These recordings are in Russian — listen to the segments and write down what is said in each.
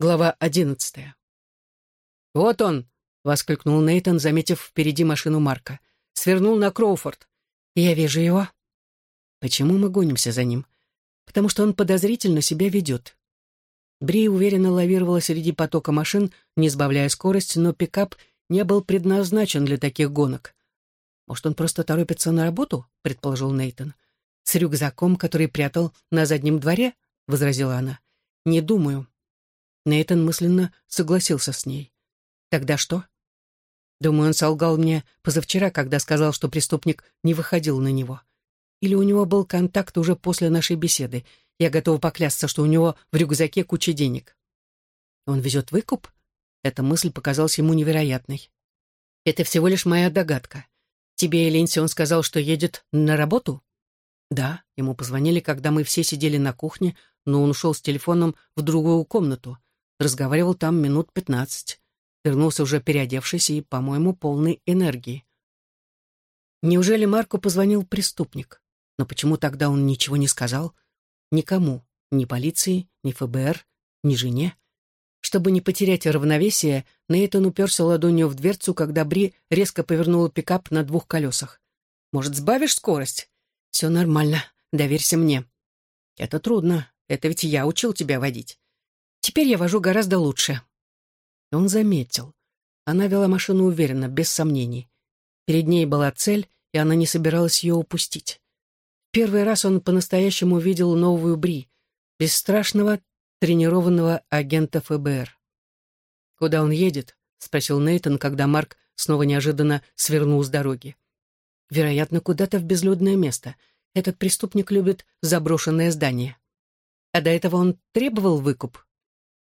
Глава одиннадцатая. «Вот он!» — воскликнул Нейтон, заметив впереди машину Марка. «Свернул на Кроуфорд. Я вижу его». «Почему мы гонимся за ним?» «Потому что он подозрительно себя ведет». Бри уверенно лавировала среди потока машин, не сбавляя скорость, но пикап не был предназначен для таких гонок. «Может, он просто торопится на работу?» — предположил Нейтон. «С рюкзаком, который прятал на заднем дворе?» — возразила она. «Не думаю». Нейтан мысленно согласился с ней. «Тогда что?» Думаю, он солгал мне позавчера, когда сказал, что преступник не выходил на него. Или у него был контакт уже после нашей беседы. Я готова поклясться, что у него в рюкзаке куча денег. Он везет выкуп? Эта мысль показалась ему невероятной. Это всего лишь моя догадка. Тебе Линси он сказал, что едет на работу? Да, ему позвонили, когда мы все сидели на кухне, но он ушел с телефоном в другую комнату. Разговаривал там минут пятнадцать. Вернулся уже переодевшийся и, по-моему, полный энергии. Неужели Марку позвонил преступник? Но почему тогда он ничего не сказал? Никому. Ни полиции, ни ФБР, ни жене. Чтобы не потерять равновесие, Нейтан уперся ладонью в дверцу, когда Бри резко повернула пикап на двух колесах. «Может, сбавишь скорость?» «Все нормально. Доверься мне». «Это трудно. Это ведь я учил тебя водить. Теперь я вожу гораздо лучше». Он заметил. Она вела машину уверенно, без сомнений. Перед ней была цель, и она не собиралась ее упустить. Первый раз он по-настоящему увидел новую Бри, бесстрашного, тренированного агента ФБР. «Куда он едет?» — спросил Нейтон, когда Марк снова неожиданно свернул с дороги. «Вероятно, куда-то в безлюдное место. Этот преступник любит заброшенное здание. А до этого он требовал выкуп?»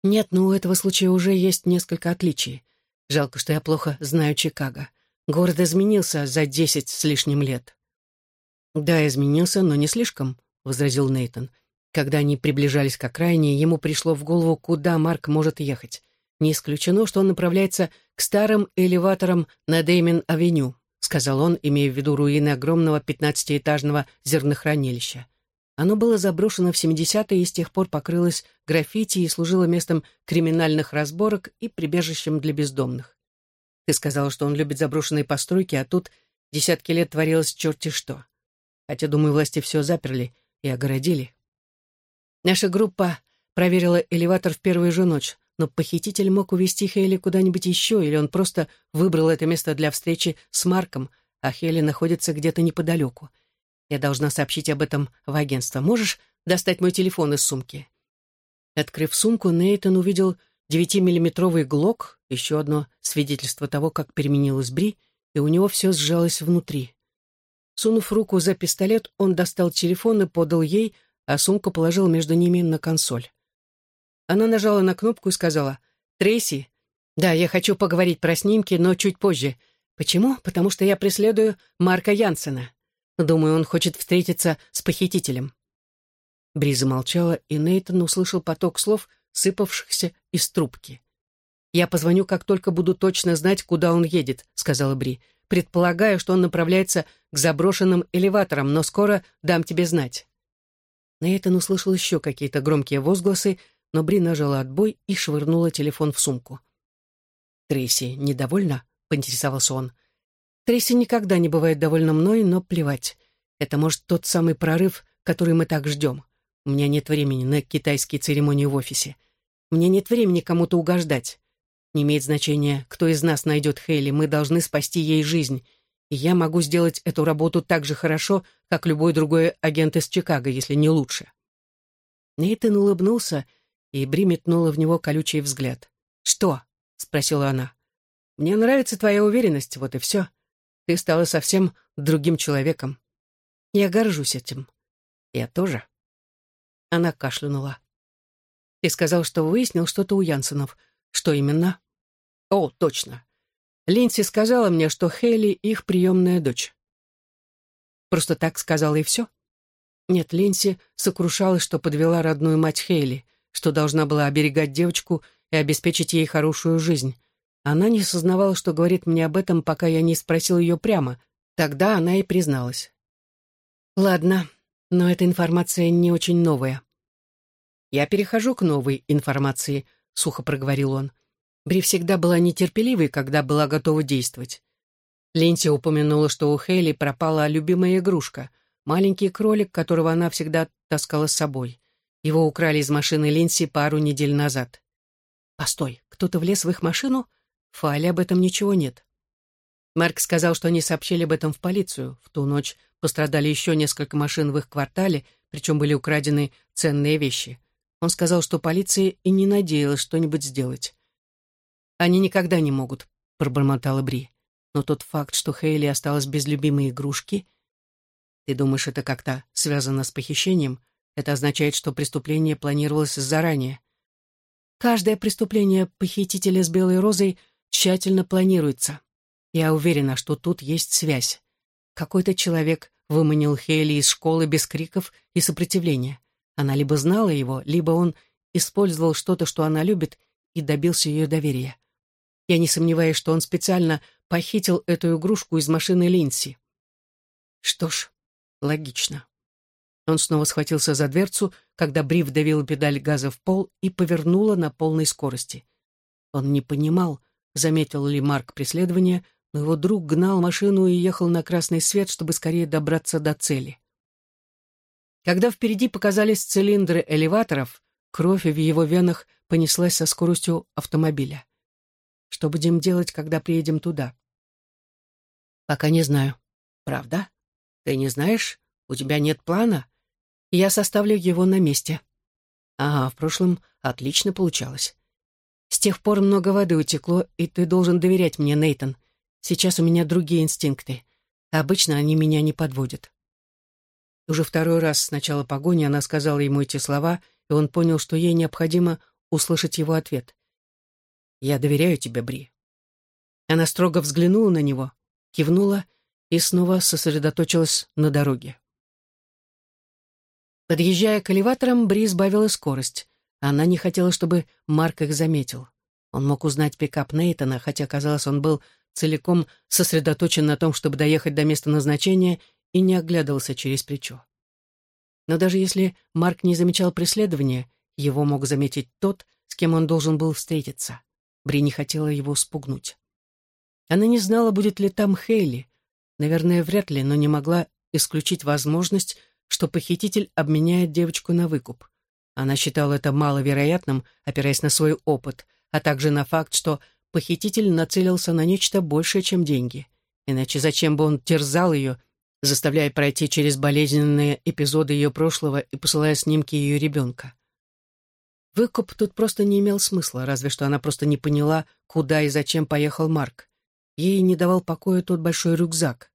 Нет, но у этого случая уже есть несколько отличий. Жалко, что я плохо знаю Чикаго. Город изменился за десять с лишним лет. Да, изменился, но не слишком, возразил Нейтон. Когда они приближались к окраине, ему пришло в голову, куда Марк может ехать. Не исключено, что он направляется к старым элеваторам на Деймен-авеню, сказал он, имея в виду руины огромного пятнадцатиэтажного зернохранилища. Оно было заброшено в 70-е и с тех пор покрылось граффити и служило местом криминальных разборок и прибежищем для бездомных. Ты сказала, что он любит заброшенные постройки, а тут десятки лет творилось черти что. Хотя, думаю, власти все заперли и огородили. Наша группа проверила элеватор в первую же ночь, но похититель мог увезти Хейли куда-нибудь еще, или он просто выбрал это место для встречи с Марком, а Хейли находится где-то неподалеку. Я должна сообщить об этом в агентство. Можешь достать мой телефон из сумки?» Открыв сумку, Нейтан увидел девятимиллиметровый глок, еще одно свидетельство того, как переменилась Бри, и у него все сжалось внутри. Сунув руку за пистолет, он достал телефон и подал ей, а сумку положил между ними на консоль. Она нажала на кнопку и сказала, «Трейси, да, я хочу поговорить про снимки, но чуть позже. Почему? Потому что я преследую Марка Янсена. Думаю, он хочет встретиться с похитителем». Бриза молчала, и Нейтан услышал поток слов, сыпавшихся из трубки. «Я позвоню, как только буду точно знать, куда он едет», — сказала Бри. «Предполагаю, что он направляется к заброшенным элеваторам, но скоро дам тебе знать». Нейтан услышал еще какие-то громкие возгласы, но Бри нажала отбой и швырнула телефон в сумку. «Трейси недовольна?» — поинтересовался он. Трейси никогда не бывает довольна мной, но плевать. Это, может, тот самый прорыв, который мы так ждем. У меня нет времени на китайские церемонии в офисе. Мне нет времени кому-то угождать. Не имеет значения, кто из нас найдет Хейли, мы должны спасти ей жизнь. И я могу сделать эту работу так же хорошо, как любой другой агент из Чикаго, если не лучше. Нейтан улыбнулся, и Бри метнула в него колючий взгляд. «Что?» — спросила она. «Мне нравится твоя уверенность, вот и все. Ты стала совсем другим человеком. Я горжусь этим. Я тоже. Она кашлянула. Ты сказал, что выяснил что-то у Янсенов. Что именно? О, точно. Линси сказала мне, что Хейли — их приемная дочь. Просто так сказала и все? Нет, Линси сокрушалась, что подвела родную мать Хейли, что должна была оберегать девочку и обеспечить ей хорошую жизнь. Она не сознавала, что говорит мне об этом, пока я не спросил ее прямо. Тогда она и призналась. «Ладно, но эта информация не очень новая». «Я перехожу к новой информации», — сухо проговорил он. Бри всегда была нетерпеливой, когда была готова действовать. Линси упомянула, что у Хейли пропала любимая игрушка — маленький кролик, которого она всегда таскала с собой. Его украли из машины Линси пару недель назад. «Постой, кто-то влез в их машину? В файле об этом ничего нет». Марк сказал, что они сообщили об этом в полицию. В ту ночь пострадали еще несколько машин в их квартале, причем были украдены ценные вещи. Он сказал, что полиция и не надеялась что-нибудь сделать. «Они никогда не могут», — пробормотала Бри. «Но тот факт, что Хейли осталась без любимой игрушки...» «Ты думаешь, это как-то связано с похищением? Это означает, что преступление планировалось заранее?» «Каждое преступление похитителя с белой розой тщательно планируется. Я уверена, что тут есть связь. Какой-то человек выманил Хейли из школы без криков и сопротивления. Она либо знала его, либо он использовал что-то, что она любит, и добился ее доверия. Я не сомневаюсь, что он специально похитил эту игрушку из машины Линси. Что ж, логично. Он снова схватился за дверцу, когда Бри вдавила педаль газа в пол и повернула на полной скорости. Он не понимал, заметил ли Марк преследование, но его друг гнал машину и ехал на красный свет, чтобы скорее добраться до цели. Когда впереди показались цилиндры элеваторов, кровь в его венах понеслась со скоростью автомобиля. Что будем делать, когда приедем туда? Пока не знаю. Правда? Ты не знаешь? У тебя нет плана? Я составлю его на месте. Ага, в прошлом отлично получалось. С тех пор много воды утекло, и ты должен доверять мне, Нейтон. Сейчас у меня другие инстинкты. Обычно они меня не подводят. Уже второй раз с начала погони она сказала ему эти слова, и он понял, что ей необходимо услышать его ответ. «Я доверяю тебе, Бри». Она строго взглянула на него, кивнула и снова сосредоточилась на дороге. Подъезжая к элеваторам, Бри сбавила скорость. Она не хотела, чтобы Марк их заметил. Он мог узнать пикап Нейтона, хотя, казалось, он был целиком сосредоточен на том, чтобы доехать до места назначения и не оглядывался через плечо. Но даже если Марк не замечал преследования, его мог заметить тот, с кем он должен был встретиться. Бри не хотела его спугнуть. Она не знала, будет ли там Хейли. Наверное, вряд ли, но не могла исключить возможность, что похититель обменяет девочку на выкуп. Она считала это маловероятным, опираясь на свой опыт, а также на факт, что похититель нацелился на нечто большее, чем деньги. Иначе зачем бы он терзал ее, заставляя пройти через болезненные эпизоды ее прошлого и посылая снимки ее ребенка? Выкуп тут просто не имел смысла, разве что она просто не поняла, куда и зачем поехал Марк. Ей не давал покоя тот большой рюкзак.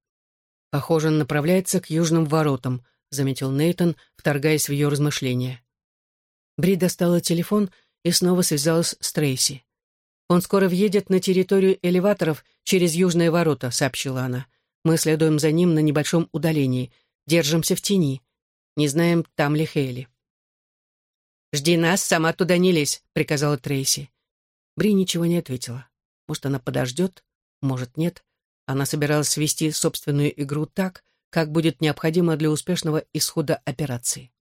«Похоже, он направляется к южным воротам», — заметил Нейтон, вторгаясь в ее размышления. Бри достала телефон и снова связалась с Трейси. «Он скоро въедет на территорию элеваторов через южные ворота», — сообщила она. «Мы следуем за ним на небольшом удалении. Держимся в тени. Не знаем, там ли Хейли». «Жди нас, сама туда не лезь», — приказала Трейси. Бри ничего не ответила. Может, она подождет, может, нет. Она собиралась свести собственную игру так, как будет необходимо для успешного исхода операции.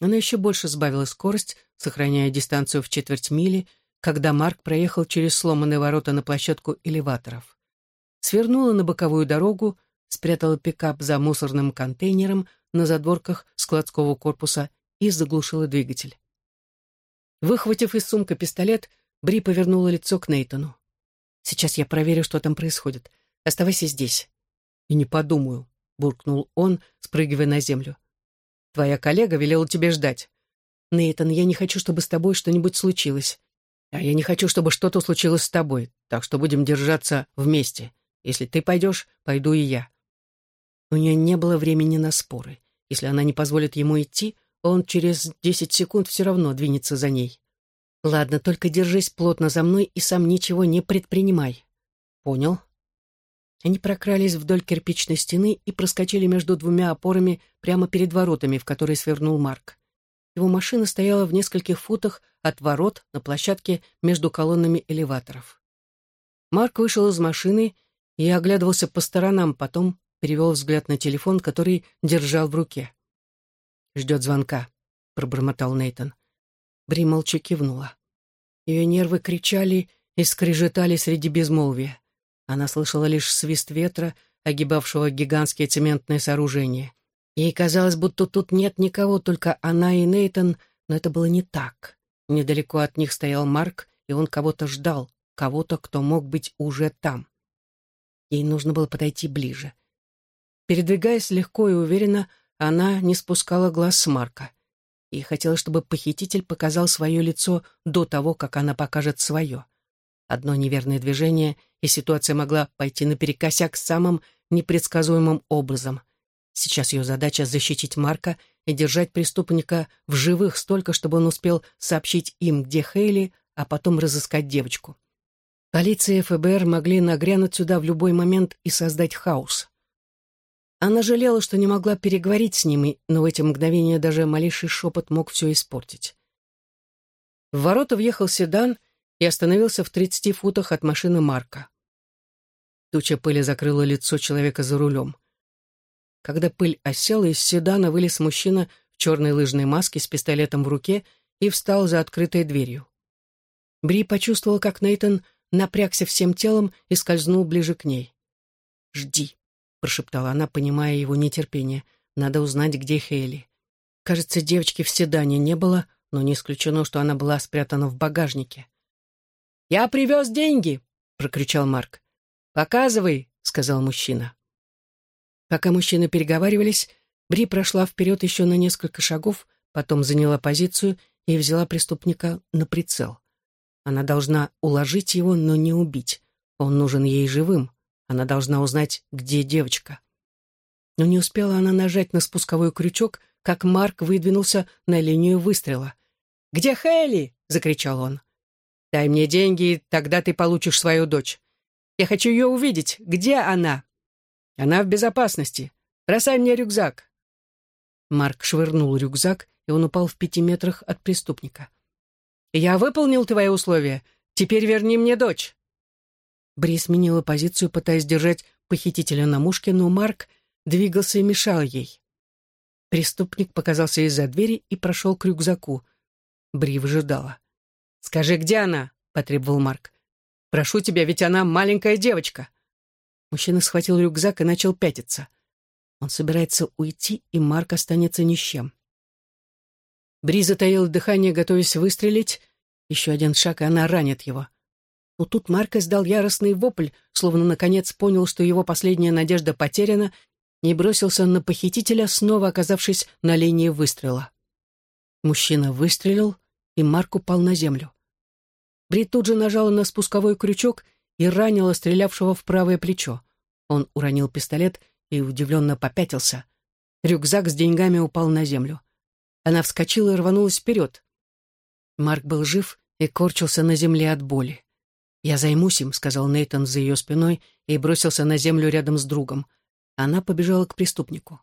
Она еще больше сбавила скорость, сохраняя дистанцию в четверть мили, когда Марк проехал через сломанные ворота на площадку элеваторов. Свернула на боковую дорогу, спрятала пикап за мусорным контейнером на задворках складского корпуса и заглушила двигатель. Выхватив из сумка пистолет, Бри повернула лицо к Нейтону. «Сейчас я проверю, что там происходит. Оставайся здесь». «И не подумаю», — буркнул он, спрыгивая на землю. «Твоя коллега велела тебе ждать». «Нейтан, я не хочу, чтобы с тобой что-нибудь случилось. А я не хочу, чтобы что-то случилось с тобой, так что будем держаться вместе. Если ты пойдешь, пойду и я». У нее не было времени на споры. Если она не позволит ему идти, он через десять секунд все равно двинется за ней. «Ладно, только держись плотно за мной и сам ничего не предпринимай». «Понял». Они прокрались вдоль кирпичной стены и проскочили между двумя опорами прямо перед воротами, в которые свернул Марк. Его машина стояла в нескольких футах от ворот на площадке между колоннами элеваторов. Марк вышел из машины и оглядывался по сторонам, потом перевел взгляд на телефон, который держал в руке. «Ждет звонка», — пробормотал Нейтон. Бри молча кивнула. Ее нервы кричали и скрежетали среди безмолвия. Она слышала лишь свист ветра, огибавшего гигантские цементные сооружения. Ей казалось, будто тут нет никого, только она и Нейтон, но это было не так. Недалеко от них стоял Марк, и он кого-то ждал, кого-то, кто мог быть уже там. Ей нужно было подойти ближе. Передвигаясь легко и уверенно, она не спускала глаз с Марка. И хотела, чтобы похититель показал свое лицо до того, как она покажет свое. Одно неверное движение, и ситуация могла пойти наперекосяк самым непредсказуемым образом. Сейчас ее задача — защитить Марка и держать преступника в живых столько, чтобы он успел сообщить им, где Хейли, а потом разыскать девочку. Полиция и ФБР могли нагрянуть сюда в любой момент и создать хаос. Она жалела, что не могла переговорить с ними, но в эти мгновения даже малейший шепот мог все испортить. В ворота въехал седан и остановился в тридцати футах от машины Марка. Туча пыли закрыла лицо человека за рулем. Когда пыль осела, из седана вылез мужчина в черной лыжной маске с пистолетом в руке и встал за открытой дверью. Бри почувствовал, как Нейтон напрягся всем телом и скользнул ближе к ней. «Жди», — прошептала она, понимая его нетерпение. «Надо узнать, где Хейли». Кажется, девочки в седане не было, но не исключено, что она была спрятана в багажнике. «Я привез деньги!» — прокричал Марк. «Показывай», — сказал мужчина. Пока мужчины переговаривались, Бри прошла вперед еще на несколько шагов, потом заняла позицию и взяла преступника на прицел. Она должна уложить его, но не убить. Он нужен ей живым. Она должна узнать, где девочка. Но не успела она нажать на спусковой крючок, как Марк выдвинулся на линию выстрела. «Где Хелли?» — закричал он. «Дай мне деньги, и тогда ты получишь свою дочь. Я хочу ее увидеть. Где она?» «Она в безопасности. Бросай мне рюкзак». Марк швырнул рюкзак, и он упал в пяти метрах от преступника. «Я выполнил твои условия. Теперь верни мне дочь». Бри сменила позицию, пытаясь держать похитителя на мушке, но Марк двигался и мешал ей. Преступник показался из-за двери и прошел к рюкзаку. Бри выжидала. «Скажи, где она?» — потребовал Марк. Прошу тебя, ведь она маленькая девочка». Мужчина схватил рюкзак и начал пятиться. Он собирается уйти, и Марк останется ни с чем. Бри затаил дыхание, готовясь выстрелить. Еще один шаг, и она ранит его. Но тут Марк издал яростный вопль, словно наконец понял, что его последняя надежда потеряна, и бросился на похитителя, снова оказавшись на линии выстрела. Мужчина выстрелил, и Марк упал на землю. Брит тут же нажала на спусковой крючок и ранила стрелявшего в правое плечо. Он уронил пистолет и удивленно попятился. Рюкзак с деньгами упал на землю. Она вскочила и рванулась вперед. Марк был жив и корчился на земле от боли. «Я займусь им», — сказал Нейтон за ее спиной и бросился на землю рядом с другом. Она побежала к преступнику.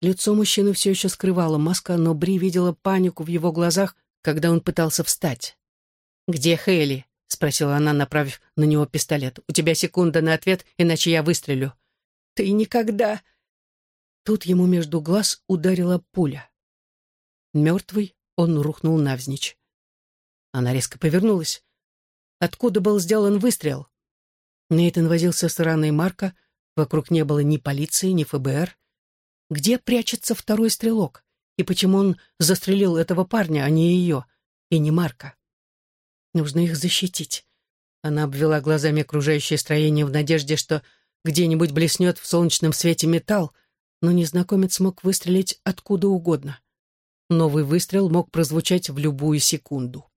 Лицо мужчины все еще скрывала маска, но Бри видела панику в его глазах, когда он пытался встать. «Где Хейли?» — спросила она, направив на него пистолет. «У тебя секунда на ответ, иначе я выстрелю». «Ты никогда...» Тут ему между глаз ударила пуля. Мертвый он рухнул навзничь. Она резко повернулась. Откуда был сделан выстрел? Нейтан возился с раной Марка, вокруг не было ни полиции, ни ФБР. Где прячется второй стрелок? И почему он застрелил этого парня, а не ее, и не Марка? Нужно их защитить. Она обвела глазами окружающее строение в надежде, что где-нибудь блеснет в солнечном свете металл, но незнакомец мог выстрелить откуда угодно. Новый выстрел мог прозвучать в любую секунду.